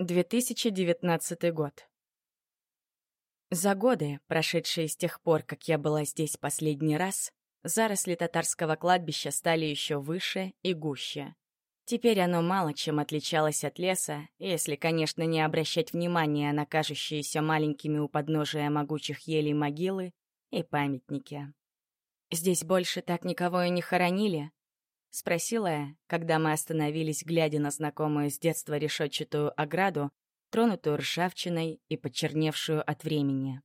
2019 год. За годы, прошедшие с тех пор, как я была здесь последний раз, заросли татарского кладбища стали еще выше и гуще. Теперь оно мало чем отличалось от леса, если, конечно, не обращать внимания на кажущиеся маленькими у подножия могучих елей могилы и памятники. «Здесь больше так никого и не хоронили?» — спросила я, когда мы остановились, глядя на знакомую с детства решетчатую ограду, тронутую ржавчиной и почерневшую от времени.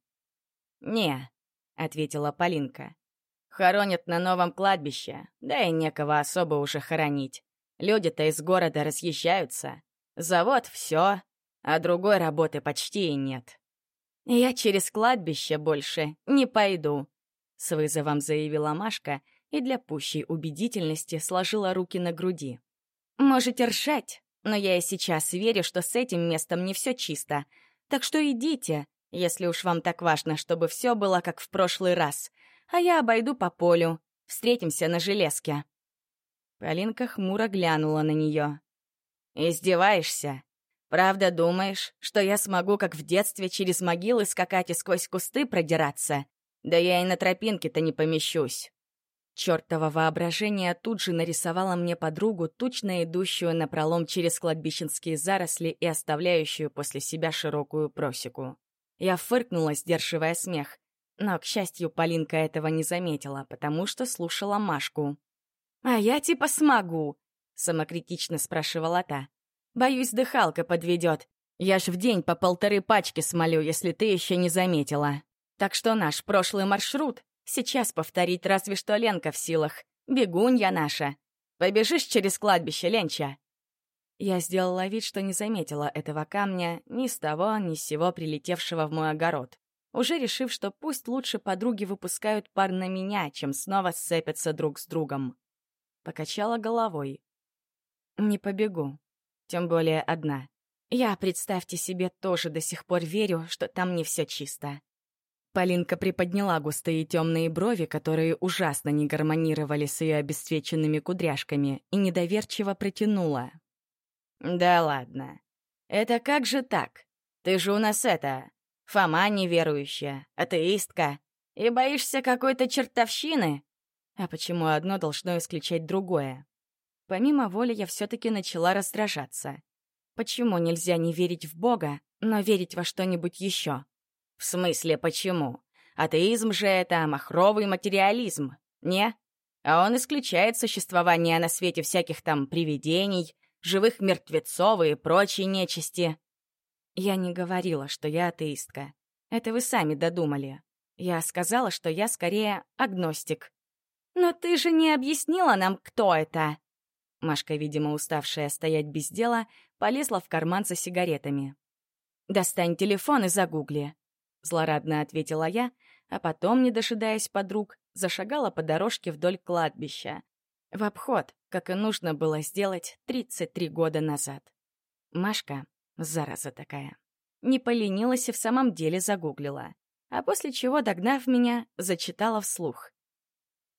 «Не», — ответила Полинка. «Хоронят на новом кладбище, да и некого особо уже хоронить. Люди-то из города разъезжаются. Завод — все, а другой работы почти и нет». «Я через кладбище больше не пойду», — с вызовом заявила Машка — и для пущей убедительности сложила руки на груди. «Можете ржать, но я и сейчас верю, что с этим местом не все чисто. Так что идите, если уж вам так важно, чтобы все было как в прошлый раз. А я обойду по полю. Встретимся на железке». Полинка хмуро глянула на нее. «Издеваешься? Правда думаешь, что я смогу, как в детстве, через могилы скакать и сквозь кусты продираться? Да я и на тропинке-то не помещусь». Чёртово воображение тут же нарисовало мне подругу, тучно идущую напролом через кладбищенские заросли и оставляющую после себя широкую просеку. Я фыркнула, сдерживая смех. Но, к счастью, Полинка этого не заметила, потому что слушала Машку. «А я типа смогу?» — самокритично спрашивала та. «Боюсь, дыхалка подведет. Я ж в день по полторы пачки смолю, если ты еще не заметила. Так что наш прошлый маршрут Сейчас повторить разве что Ленка в силах. Бегунья наша. Побежишь через кладбище, Ленча?» Я сделала вид, что не заметила этого камня ни с того, ни с сего прилетевшего в мой огород, уже решив, что пусть лучше подруги выпускают пар на меня, чем снова сцепятся друг с другом. Покачала головой. «Не побегу. Тем более одна. Я, представьте себе, тоже до сих пор верю, что там не все чисто. Полинка приподняла густые темные брови, которые ужасно не гармонировали с ее обесцвеченными кудряшками, и недоверчиво протянула. «Да ладно. Это как же так? Ты же у нас это... Фома неверующая, атеистка, и боишься какой-то чертовщины? А почему одно должно исключать другое? Помимо воли я все-таки начала раздражаться. Почему нельзя не верить в Бога, но верить во что-нибудь еще? В смысле, почему? Атеизм же это махровый материализм, не? А он исключает существование на свете всяких там привидений, живых мертвецов и прочей нечисти. Я не говорила, что я атеистка. Это вы сами додумали. Я сказала, что я скорее агностик. «Но ты же не объяснила нам, кто это!» Машка, видимо, уставшая стоять без дела, полезла в карман за сигаретами. «Достань телефон и загугли. — злорадно ответила я, а потом, не дожидаясь подруг, зашагала по дорожке вдоль кладбища. В обход, как и нужно было сделать 33 года назад. Машка, зараза такая, не поленилась и в самом деле загуглила, а после чего, догнав меня, зачитала вслух.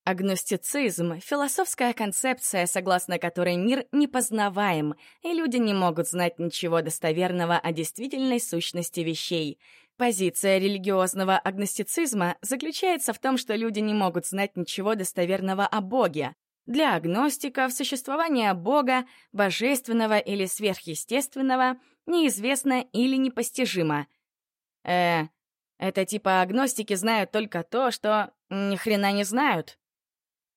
Агностицизм — философская концепция, согласно которой мир непознаваем, и люди не могут знать ничего достоверного о действительной сущности вещей — Позиция религиозного агностицизма заключается в том, что люди не могут знать ничего достоверного о Боге. Для агностиков существование Бога, божественного или сверхъестественного, неизвестно или непостижимо. Э, это типа агностики знают только то, что ни хрена не знают.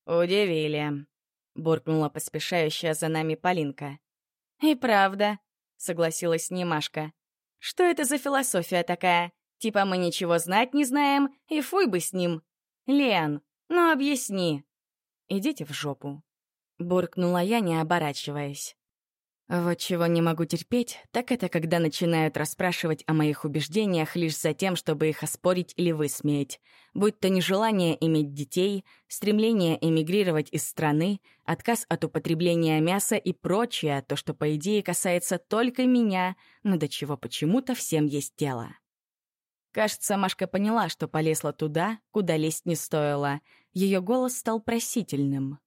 Удивили, буркнула поспешающая за нами Полинка. И правда, согласилась Немашка. Что это за философия такая? Типа мы ничего знать не знаем, и фуй бы с ним. Лен, ну объясни. Идите в жопу. Буркнула я, не оборачиваясь. Вот чего не могу терпеть, так это когда начинают расспрашивать о моих убеждениях лишь за тем, чтобы их оспорить или высмеять. Будь то нежелание иметь детей, стремление эмигрировать из страны, отказ от употребления мяса и прочее, то, что, по идее, касается только меня, но до чего почему-то всем есть дело. Кажется, Машка поняла, что полезла туда, куда лезть не стоило. Ее голос стал просительным.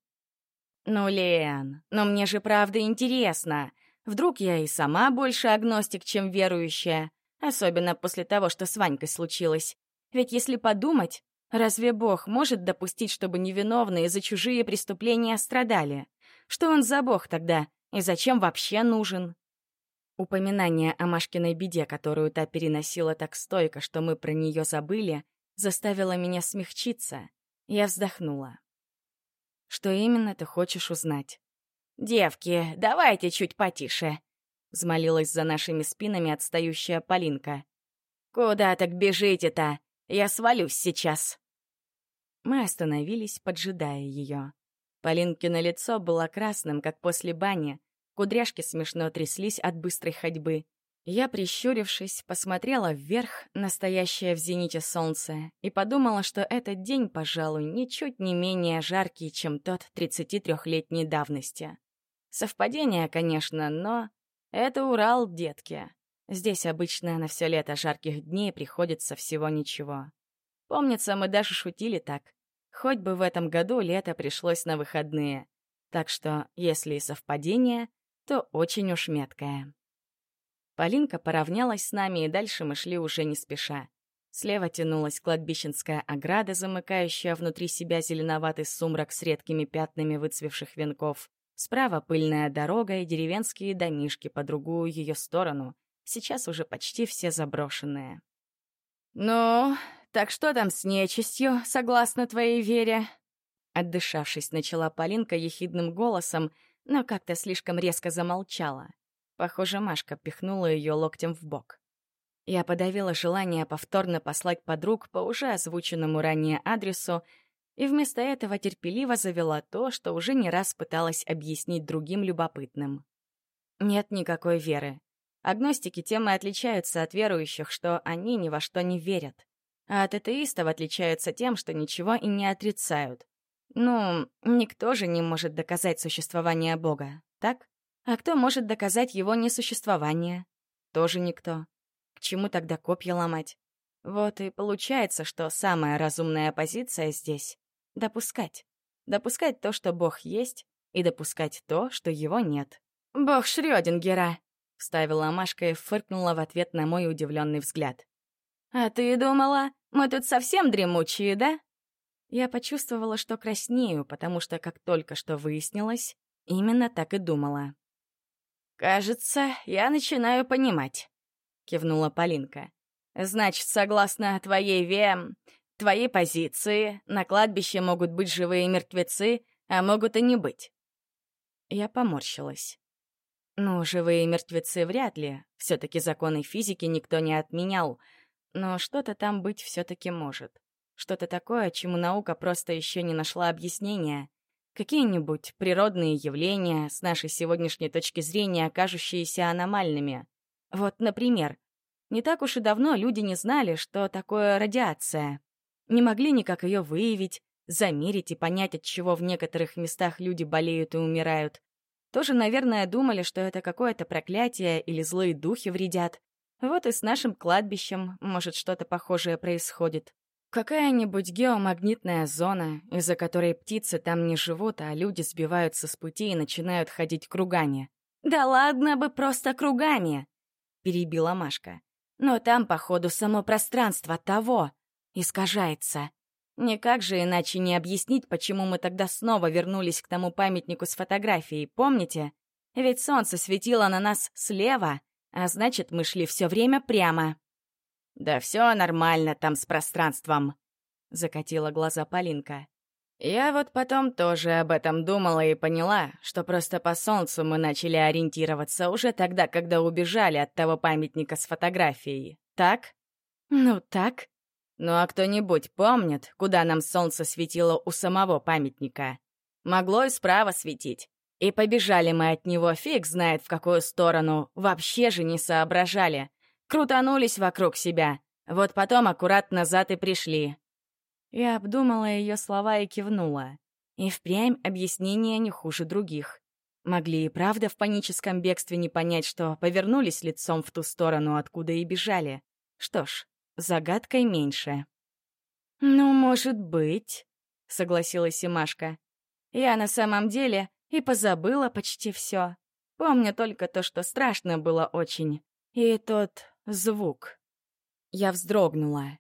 «Ну, Лен, но мне же правда интересно. Вдруг я и сама больше агностик, чем верующая, особенно после того, что с Ванькой случилось. Ведь если подумать, разве Бог может допустить, чтобы невиновные за чужие преступления страдали? Что он за Бог тогда? И зачем вообще нужен? Упоминание о Машкиной беде, которую та переносила так стойко, что мы про нее забыли, заставило меня смягчиться. Я вздохнула. «Что именно ты хочешь узнать?» «Девки, давайте чуть потише», — взмолилась за нашими спинами отстающая Полинка. «Куда так бежите-то? Я свалюсь сейчас». Мы остановились, поджидая ее. Полинкино лицо было красным, как после бани, кудряшки смешно тряслись от быстрой ходьбы. Я, прищурившись, посмотрела вверх, настоящее в зените солнце, и подумала, что этот день, пожалуй, ничуть не менее жаркий, чем тот 33-летней давности. Совпадение, конечно, но это Урал, детки. Здесь обычно на все лето жарких дней приходится всего ничего. Помнится, мы даже шутили так. Хоть бы в этом году лето пришлось на выходные. Так что, если и совпадение, то очень уж меткое. Полинка поравнялась с нами, и дальше мы шли уже не спеша. Слева тянулась кладбищенская ограда, замыкающая внутри себя зеленоватый сумрак с редкими пятнами выцвевших венков. Справа пыльная дорога и деревенские домишки по другую ее сторону, сейчас уже почти все заброшенные. «Ну, так что там с нечистью, согласно твоей вере?» Отдышавшись, начала Полинка ехидным голосом, но как-то слишком резко замолчала. Похоже, Машка пихнула ее локтем в бок. Я подавила желание повторно послать подруг по уже озвученному ранее адресу, и вместо этого терпеливо завела то, что уже не раз пыталась объяснить другим любопытным. Нет никакой веры. Агностики тем и отличаются от верующих, что они ни во что не верят. А от атеистов отличаются тем, что ничего и не отрицают. Ну, никто же не может доказать существование Бога, так? А кто может доказать его несуществование? Тоже никто. К чему тогда копья ломать? Вот и получается, что самая разумная позиция здесь — допускать. Допускать то, что Бог есть, и допускать то, что его нет. «Бог Шрёдингера!» — вставила Машка и фыркнула в ответ на мой удивленный взгляд. «А ты думала, мы тут совсем дремучие, да?» Я почувствовала, что краснею, потому что, как только что выяснилось, именно так и думала. «Кажется, я начинаю понимать», — кивнула Полинка. «Значит, согласно твоей ве... твоей позиции, на кладбище могут быть живые мертвецы, а могут и не быть». Я поморщилась. Ну, живые мертвецы вряд ли. Все-таки законы физики никто не отменял. Но что-то там быть все-таки может. Что-то такое, чему наука просто еще не нашла объяснения. Какие-нибудь природные явления, с нашей сегодняшней точки зрения, окажущиеся аномальными. Вот, например, не так уж и давно люди не знали, что такое радиация. Не могли никак ее выявить, замерить и понять, от чего в некоторых местах люди болеют и умирают. Тоже, наверное, думали, что это какое-то проклятие или злые духи вредят. Вот и с нашим кладбищем, может, что-то похожее происходит. Какая-нибудь геомагнитная зона, из-за которой птицы там не живут, а люди сбиваются с пути и начинают ходить кругами. «Да ладно бы просто кругами!» — перебила Машка. «Но там, походу, само пространство того искажается. Никак же иначе не объяснить, почему мы тогда снова вернулись к тому памятнику с фотографией, помните? Ведь солнце светило на нас слева, а значит, мы шли все время прямо». «Да все нормально там с пространством», — закатила глаза Полинка. «Я вот потом тоже об этом думала и поняла, что просто по солнцу мы начали ориентироваться уже тогда, когда убежали от того памятника с фотографией. Так?» «Ну, так». «Ну а кто-нибудь помнит, куда нам солнце светило у самого памятника? Могло и справа светить. И побежали мы от него фиг знает в какую сторону, вообще же не соображали. Крутанулись вокруг себя. Вот потом аккурат назад и пришли. Я обдумала ее слова и кивнула. И впрямь объяснения не хуже других. Могли и правда в паническом бегстве не понять, что повернулись лицом в ту сторону, откуда и бежали. Что ж, загадкой меньше. «Ну, может быть», — согласилась и Машка. «Я на самом деле и позабыла почти все. Помню только то, что страшно было очень. И тот звук. Я вздрогнула.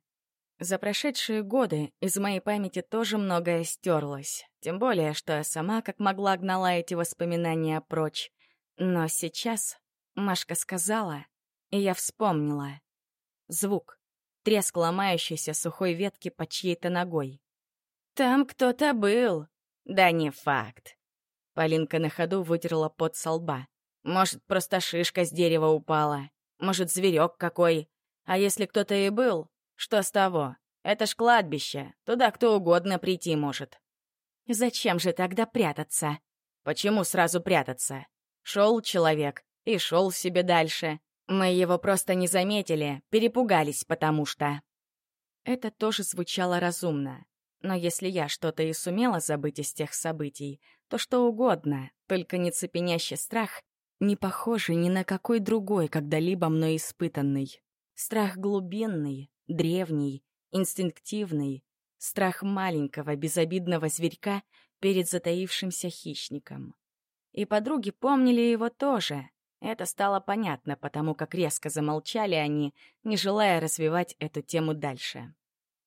За прошедшие годы из моей памяти тоже многое стерлось. Тем более, что я сама как могла гнала эти воспоминания прочь. Но сейчас Машка сказала, и я вспомнила. Звук. Треск ломающейся сухой ветки под чьей-то ногой. «Там кто-то был!» «Да не факт!» Полинка на ходу вытерла пот со лба. «Может, просто шишка с дерева упала. Может, зверек какой. А если кто-то и был, что с того? Это ж кладбище. Туда кто угодно прийти может». «Зачем же тогда прятаться?» «Почему сразу прятаться? Шел человек и шел себе дальше. Мы его просто не заметили, перепугались, потому что...» Это тоже звучало разумно. Но если я что-то и сумела забыть из тех событий, то что угодно, только не цепенящий страх, не похожий ни на какой другой, когда-либо мной испытанный. Страх глубинный, древний, инстинктивный, страх маленького безобидного зверька перед затаившимся хищником. И подруги помнили его тоже. Это стало понятно, потому как резко замолчали они, не желая развивать эту тему дальше.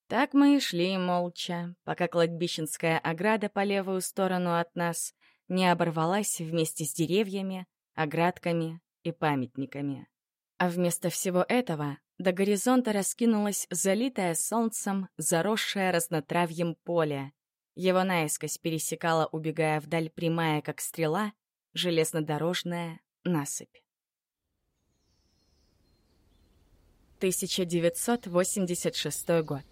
Так мы и шли молча, пока кладбищенская ограда по левую сторону от нас не оборвалась вместе с деревьями, оградками и памятниками. А вместо всего этого до горизонта раскинулось залитое солнцем, заросшее разнотравьем поле. Его наискось пересекала, убегая вдаль прямая, как стрела, железнодорожная насыпь. 1986 год.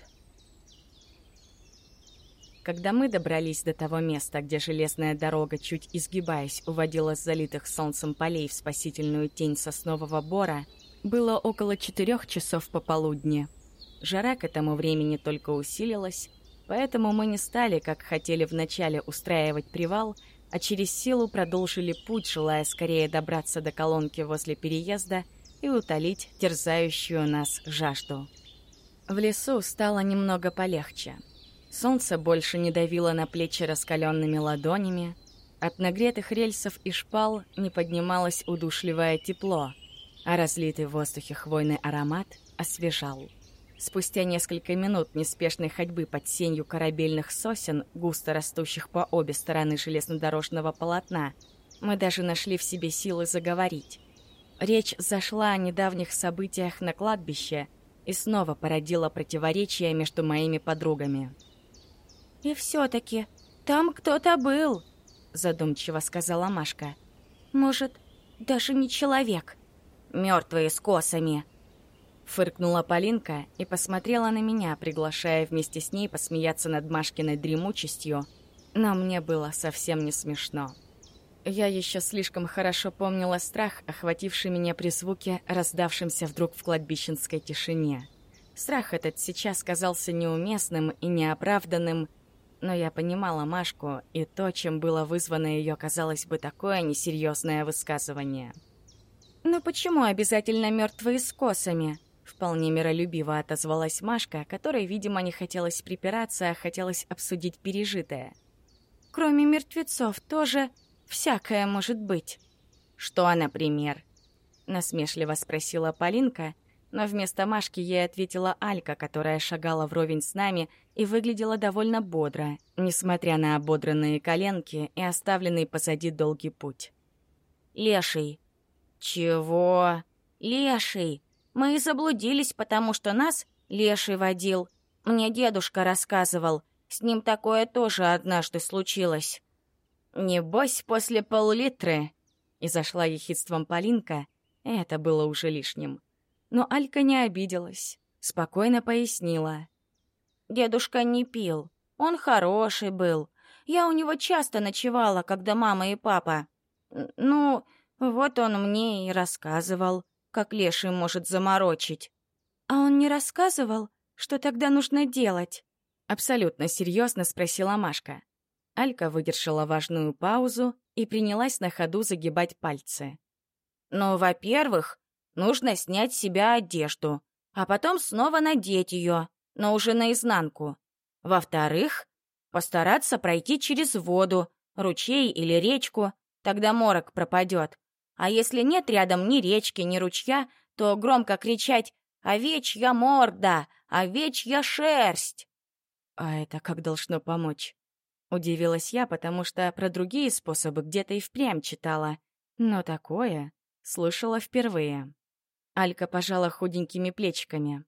Когда мы добрались до того места, где железная дорога, чуть изгибаясь, уводила с залитых солнцем полей в спасительную тень соснового бора, было около четырех часов пополудни. Жара к этому времени только усилилась, поэтому мы не стали, как хотели вначале, устраивать привал, а через силу продолжили путь, желая скорее добраться до колонки возле переезда и утолить терзающую нас жажду. В лесу стало немного полегче — Солнце больше не давило на плечи раскаленными ладонями. От нагретых рельсов и шпал не поднималось удушливое тепло, а разлитый в воздухе хвойный аромат освежал. Спустя несколько минут неспешной ходьбы под сенью корабельных сосен, густо растущих по обе стороны железнодорожного полотна, мы даже нашли в себе силы заговорить. Речь зашла о недавних событиях на кладбище и снова породила противоречия между моими подругами. «И все-таки там кто-то был», — задумчиво сказала Машка. «Может, даже не человек. Мертвые с косами». Фыркнула Полинка и посмотрела на меня, приглашая вместе с ней посмеяться над Машкиной дремучестью, но мне было совсем не смешно. Я еще слишком хорошо помнила страх, охвативший меня при звуке, раздавшемся вдруг в кладбищенской тишине. Страх этот сейчас казался неуместным и неоправданным, но я понимала Машку, и то, чем было вызвано ее, казалось бы, такое несерьезное высказывание. «Но почему обязательно мертвые с косами?» Вполне миролюбиво отозвалась Машка, которой, видимо, не хотелось припираться, а хотелось обсудить пережитое. «Кроме мертвецов тоже всякое может быть». «Что, например?» Насмешливо спросила Полинка — но вместо Машки ей ответила Алька, которая шагала вровень с нами и выглядела довольно бодро, несмотря на ободранные коленки и оставленный позади долгий путь. «Леший». «Чего?» «Леший. Мы и заблудились, потому что нас Леший водил. Мне дедушка рассказывал. С ним такое тоже однажды случилось». «Небось, после пол-литры», — и зашла ехидством Полинка, это было уже лишним. Но Алька не обиделась, спокойно пояснила. «Дедушка не пил. Он хороший был. Я у него часто ночевала, когда мама и папа. Ну, вот он мне и рассказывал, как леший может заморочить». «А он не рассказывал, что тогда нужно делать?» Абсолютно серьезно спросила Машка. Алька выдержала важную паузу и принялась на ходу загибать пальцы. «Ну, во-первых, Нужно снять с себя одежду, а потом снова надеть ее, но уже наизнанку. Во-вторых, постараться пройти через воду, ручей или речку, тогда морок пропадет. А если нет рядом ни речки, ни ручья, то громко кричать «Овечья морда! Овечья шерсть!» «А это как должно помочь?» Удивилась я, потому что про другие способы где-то и впрямь читала. Но такое слышала впервые. Алька пожала худенькими плечиками.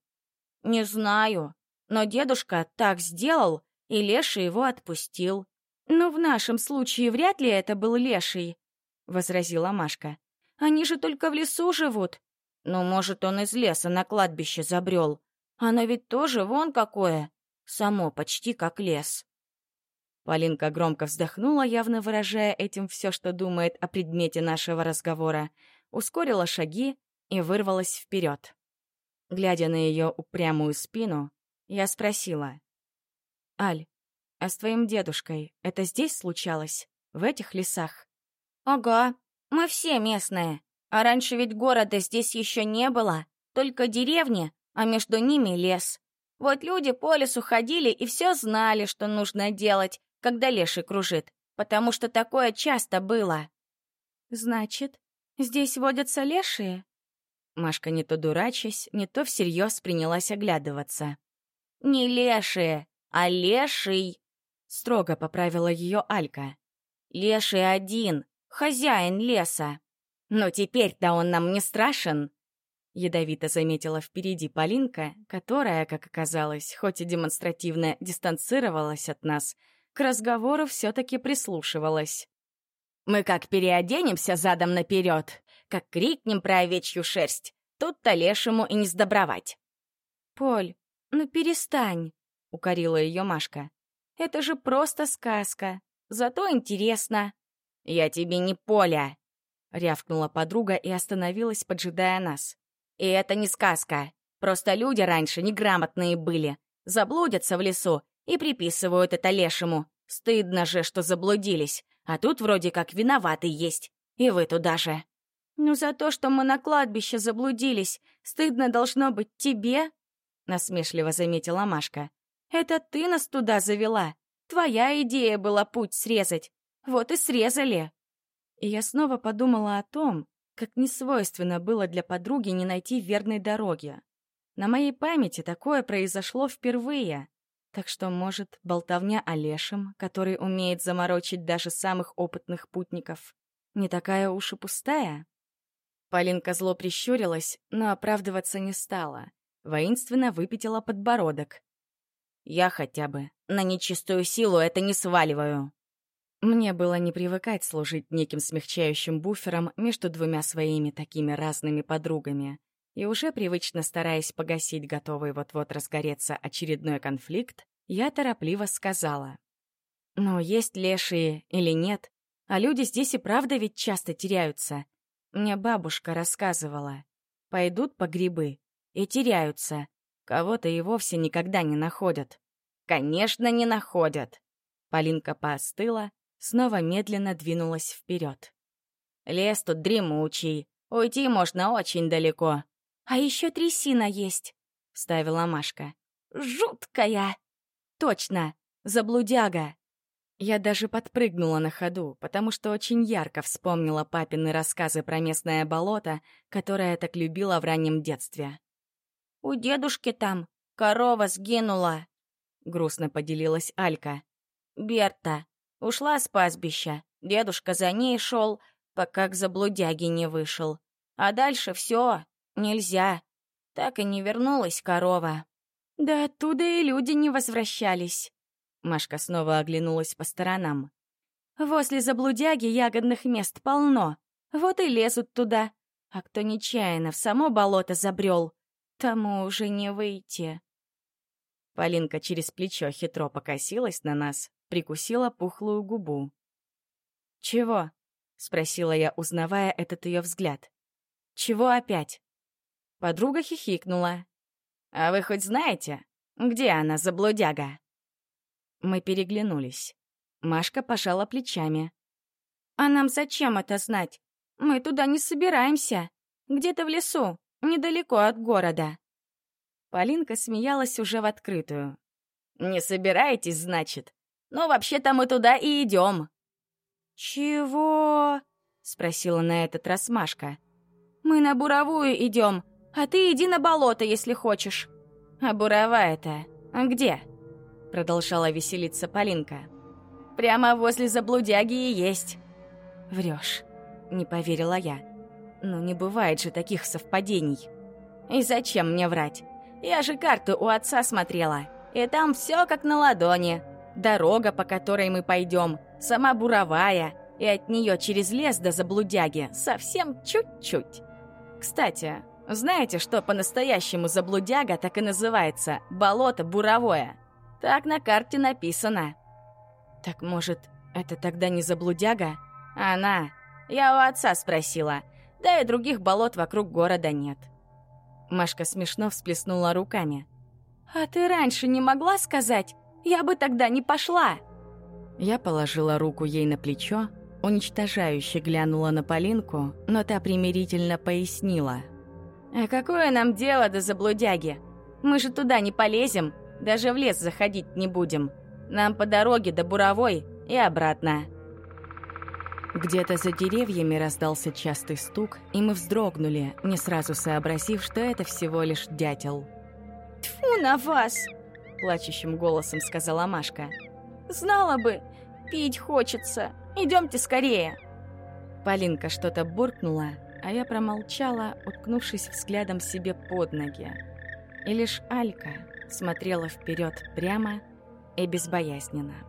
«Не знаю, но дедушка так сделал, и Леша его отпустил. «Но в нашем случае вряд ли это был леший», — возразила Машка. «Они же только в лесу живут». «Ну, может, он из леса на кладбище забрел. Оно ведь тоже вон какое. Само почти как лес». Полинка громко вздохнула, явно выражая этим все, что думает о предмете нашего разговора, ускорила шаги и вырвалась вперед. Глядя на ее упрямую спину, я спросила. «Аль, а с твоим дедушкой это здесь случалось? В этих лесах? Ага, мы все местные. А раньше ведь города здесь еще не было, только деревни, а между ними лес. Вот люди по лесу ходили и все знали, что нужно делать, когда леший кружит, потому что такое часто было. Значит, здесь водятся лешие? Машка не то дурачась, не то всерьез принялась оглядываться. «Не лешие, а леший!» Строго поправила ее Алька. «Леший один, хозяин леса. Но теперь-то он нам не страшен!» Ядовито заметила впереди Полинка, которая, как оказалось, хоть и демонстративно дистанцировалась от нас, к разговору все-таки прислушивалась. «Мы как переоденемся задом наперед, как крикнем про овечью шерсть, тут-то лешему и не сдобровать». «Поль, ну перестань», — укорила ее Машка. Это же просто сказка. Зато интересно. Я тебе не Поля, рявкнула подруга и остановилась, поджидая нас. И это не сказка. Просто люди раньше неграмотные были. Заблудятся в лесу и приписывают это лешему. Стыдно же, что заблудились. А тут вроде как виноватый есть. И вы туда же. «Ну, за то, что мы на кладбище заблудились, стыдно должно быть тебе?» — насмешливо заметила Машка. Это ты нас туда завела. Твоя идея была путь срезать. Вот и срезали. И я снова подумала о том, как несвойственно было для подруги не найти верной дороги. На моей памяти такое произошло впервые. Так что, может, болтовня о лешем, который умеет заморочить даже самых опытных путников, не такая уж и пустая? Полинка зло прищурилась, но оправдываться не стала. Воинственно выпятила подбородок. Я хотя бы на нечистую силу это не сваливаю. Мне было не привыкать служить неким смягчающим буфером между двумя своими такими разными подругами. И уже привычно стараясь погасить готовый вот-вот разгореться очередной конфликт, я торопливо сказала. «Ну, есть лешие или нет, а люди здесь и правда ведь часто теряются. Мне бабушка рассказывала. Пойдут по грибы и теряются, Кого-то и вовсе никогда не находят. Конечно, не находят. Полинка поостыла, снова медленно двинулась вперед. Лес тут дремучий, уйти можно очень далеко. А еще трясина есть, — вставила Машка. Жуткая! Точно, заблудяга. Я даже подпрыгнула на ходу, потому что очень ярко вспомнила папины рассказы про местное болото, которое так любила в раннем детстве. «У дедушки там корова сгинула», — грустно поделилась Алька. «Берта ушла с пастбища, дедушка за ней шел, пока к заблудяги не вышел. А дальше все, нельзя. Так и не вернулась корова». «Да оттуда и люди не возвращались». Машка снова оглянулась по сторонам. «Возле заблудяги ягодных мест полно. Вот и лезут туда. А кто нечаянно в само болото забрел, Тому уже не выйти. Полинка через плечо хитро покосилась на нас, прикусила пухлую губу. «Чего?» — спросила я, узнавая этот ее взгляд. «Чего опять?» Подруга хихикнула. «А вы хоть знаете, где она, заблудяга?» Мы переглянулись. Машка пожала плечами. «А нам зачем это знать? Мы туда не собираемся. Где-то в лесу недалеко от города». Полинка смеялась уже в открытую. «Не собираетесь, значит? Ну, вообще-то мы туда и идем». «Чего?» — спросила на этот раз Машка. «Мы на буровую идем, а ты иди на болото, если хочешь». «А буровая-то где?» Продолжала веселиться Полинка. «Прямо возле заблудяги и есть». Врешь, не поверила я. «Ну не бывает же таких совпадений». «И зачем мне врать? Я же карту у отца смотрела, и там все как на ладони. Дорога, по которой мы пойдем, сама буровая, и от нее через лес до заблудяги совсем чуть-чуть. Кстати, знаете, что по-настоящему заблудяга так и называется «болото буровое»? Так на карте написано. Так может, это тогда не заблудяга? Она. Я у отца спросила. Да и других болот вокруг города нет. Машка смешно всплеснула руками. «А ты раньше не могла сказать? Я бы тогда не пошла!» Я положила руку ей на плечо, уничтожающе глянула на Полинку, но та примирительно пояснила. «А какое нам дело до заблудяги? Мы же туда не полезем, даже в лес заходить не будем. Нам по дороге до Буровой и обратно». Где-то за деревьями раздался частый стук, и мы вздрогнули, не сразу сообразив, что это всего лишь дятел. «Тьфу на вас!» – плачущим голосом сказала Машка. «Знала бы, пить хочется. Идемте скорее!» Полинка что-то буркнула, а я промолчала, уткнувшись взглядом себе под ноги. И лишь Алька смотрела вперед прямо и безбоязненно.